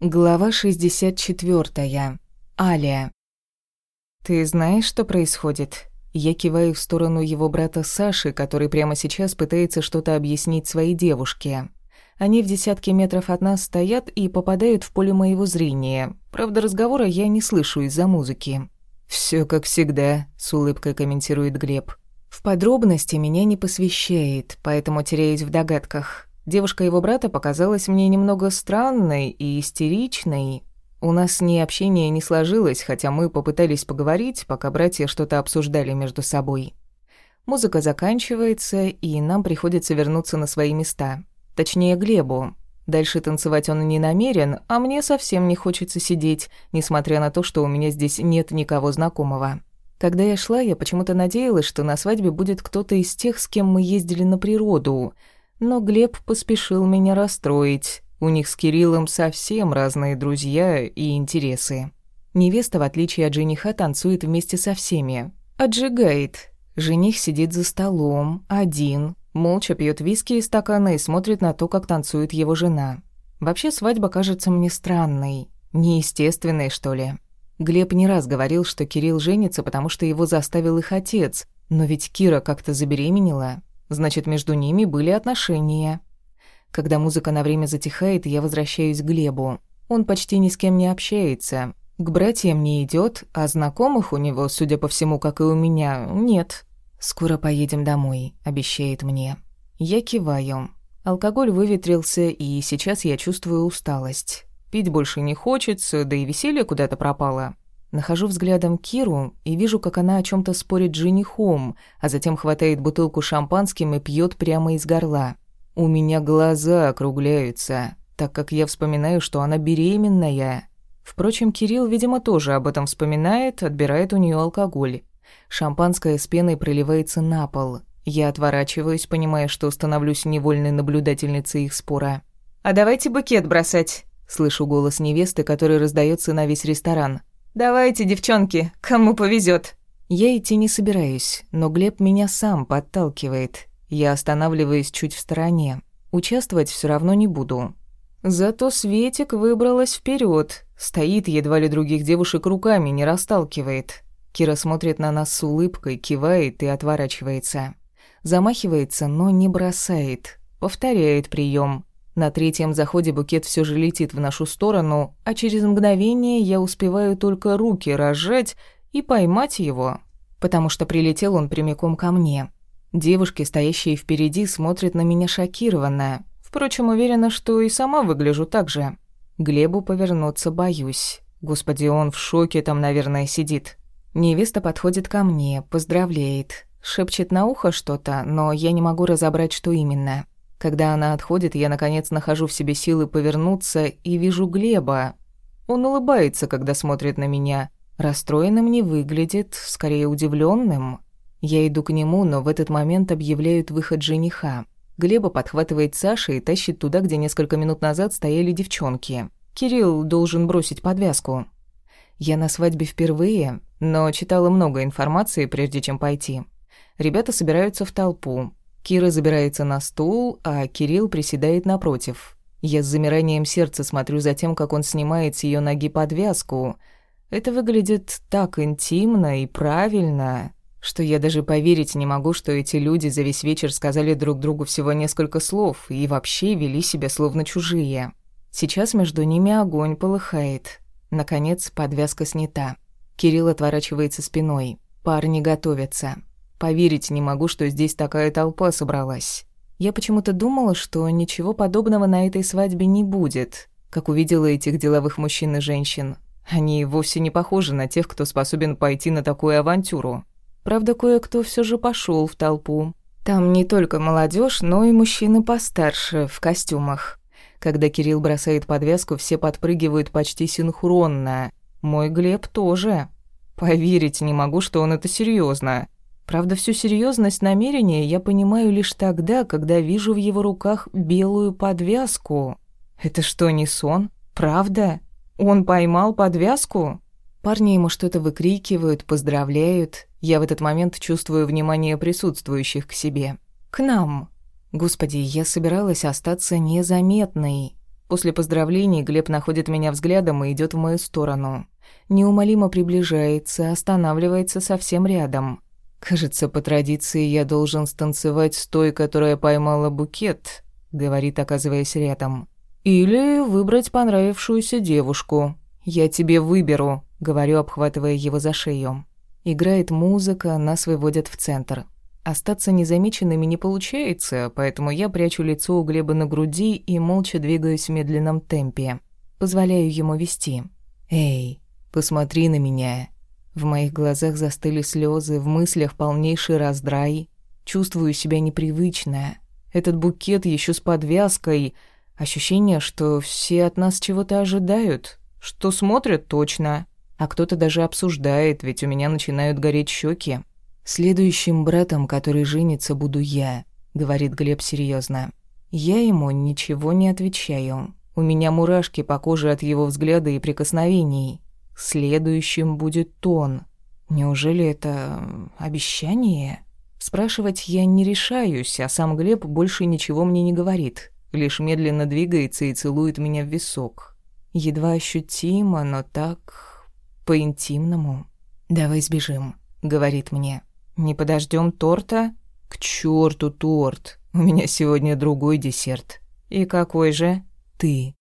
Глава 64. Аля. «Ты знаешь, что происходит?» Я киваю в сторону его брата Саши, который прямо сейчас пытается что-то объяснить своей девушке. Они в десятке метров от нас стоят и попадают в поле моего зрения. Правда, разговора я не слышу из-за музыки. Все как всегда», — с улыбкой комментирует Глеб. В подробности меня не посвящает, поэтому теряюсь в догадках. Девушка его брата показалась мне немного странной и истеричной. У нас с ней общение не сложилось, хотя мы попытались поговорить, пока братья что-то обсуждали между собой. Музыка заканчивается, и нам приходится вернуться на свои места. Точнее, Глебу. Дальше танцевать он не намерен, а мне совсем не хочется сидеть, несмотря на то, что у меня здесь нет никого знакомого. Когда я шла, я почему-то надеялась, что на свадьбе будет кто-то из тех, с кем мы ездили на природу — но Глеб поспешил меня расстроить. У них с Кириллом совсем разные друзья и интересы. Невеста, в отличие от жениха, танцует вместе со всеми. Отжигает. Жених сидит за столом, один, молча пьет виски из стакана и смотрит на то, как танцует его жена. Вообще свадьба кажется мне странной, неестественной, что ли. Глеб не раз говорил, что Кирилл женится, потому что его заставил их отец, но ведь Кира как-то забеременела. Значит, между ними были отношения. Когда музыка на время затихает, я возвращаюсь к Глебу. Он почти ни с кем не общается. К братьям не идет, а знакомых у него, судя по всему, как и у меня, нет. «Скоро поедем домой», — обещает мне. Я киваю. Алкоголь выветрился, и сейчас я чувствую усталость. Пить больше не хочется, да и веселье куда-то пропало. Нахожу взглядом Киру и вижу, как она о чем то спорит с женихом, а затем хватает бутылку шампанским и пьет прямо из горла. У меня глаза округляются, так как я вспоминаю, что она беременная. Впрочем, Кирилл, видимо, тоже об этом вспоминает, отбирает у нее алкоголь. Шампанское с пеной проливается на пол. Я отворачиваюсь, понимая, что становлюсь невольной наблюдательницей их спора. «А давайте букет бросать», — слышу голос невесты, который раздается на весь ресторан. «Давайте, девчонки, кому повезет. Я идти не собираюсь, но Глеб меня сам подталкивает. Я останавливаюсь чуть в стороне. Участвовать все равно не буду. Зато Светик выбралась вперед, стоит, едва ли других девушек руками не расталкивает. Кира смотрит на нас с улыбкой, кивает и отворачивается. Замахивается, но не бросает. Повторяет прием. На третьем заходе букет все же летит в нашу сторону, а через мгновение я успеваю только руки разжать и поймать его, потому что прилетел он прямиком ко мне. Девушки, стоящие впереди, смотрят на меня шокированно. Впрочем, уверена, что и сама выгляжу так же. Глебу повернуться боюсь. Господи, он в шоке там, наверное, сидит. Невеста подходит ко мне, поздравляет, шепчет на ухо что-то, но я не могу разобрать, что именно. Когда она отходит, я, наконец, нахожу в себе силы повернуться и вижу Глеба. Он улыбается, когда смотрит на меня. Расстроенным не выглядит, скорее удивленным. Я иду к нему, но в этот момент объявляют выход жениха. Глеба подхватывает Саша и тащит туда, где несколько минут назад стояли девчонки. Кирилл должен бросить подвязку. Я на свадьбе впервые, но читала много информации, прежде чем пойти. Ребята собираются в толпу. Кира забирается на стул, а Кирилл приседает напротив. Я с замиранием сердца смотрю за тем, как он снимает с ее ноги подвязку. Это выглядит так интимно и правильно, что я даже поверить не могу, что эти люди за весь вечер сказали друг другу всего несколько слов и вообще вели себя словно чужие. Сейчас между ними огонь полыхает. Наконец, подвязка снята. Кирилл отворачивается спиной. Парни готовятся. Поверить не могу, что здесь такая толпа собралась. Я почему-то думала, что ничего подобного на этой свадьбе не будет, как увидела этих деловых мужчин и женщин. Они вовсе не похожи на тех, кто способен пойти на такую авантюру. Правда, кое-кто все же пошел в толпу. Там не только молодежь, но и мужчины постарше, в костюмах. Когда Кирилл бросает подвязку, все подпрыгивают почти синхронно. Мой Глеб тоже. Поверить не могу, что он это серьезно. Правда, всю серьезность намерения я понимаю лишь тогда, когда вижу в его руках белую подвязку. Это что, не сон? Правда? Он поймал подвязку? Парни ему что-то выкрикивают, поздравляют. Я в этот момент чувствую внимание присутствующих к себе. К нам. Господи, я собиралась остаться незаметной. После поздравлений Глеб находит меня взглядом и идет в мою сторону. Неумолимо приближается, останавливается совсем рядом. «Кажется, по традиции я должен станцевать с той, которая поймала букет», — говорит, оказываясь рядом. «Или выбрать понравившуюся девушку. Я тебе выберу», — говорю, обхватывая его за шею. Играет музыка, нас выводят в центр. Остаться незамеченными не получается, поэтому я прячу лицо у Глеба на груди и молча двигаюсь в медленном темпе. Позволяю ему вести. «Эй, посмотри на меня». В моих глазах застыли слезы, в мыслях полнейший раздрай. Чувствую себя непривычно. Этот букет еще с подвязкой. Ощущение, что все от нас чего-то ожидают. Что смотрят точно. А кто-то даже обсуждает, ведь у меня начинают гореть щеки. «Следующим братом, который женится, буду я», — говорит Глеб серьезно. Я ему ничего не отвечаю. У меня мурашки по коже от его взгляда и прикосновений. Следующим будет он. Неужели это обещание? Спрашивать я не решаюсь, а сам Глеб больше ничего мне не говорит, лишь медленно двигается и целует меня в висок. Едва ощутимо, но так по-интимному. «Давай сбежим», — говорит мне. Не подождем торта? К черту торт. У меня сегодня другой десерт. И какой же? Ты.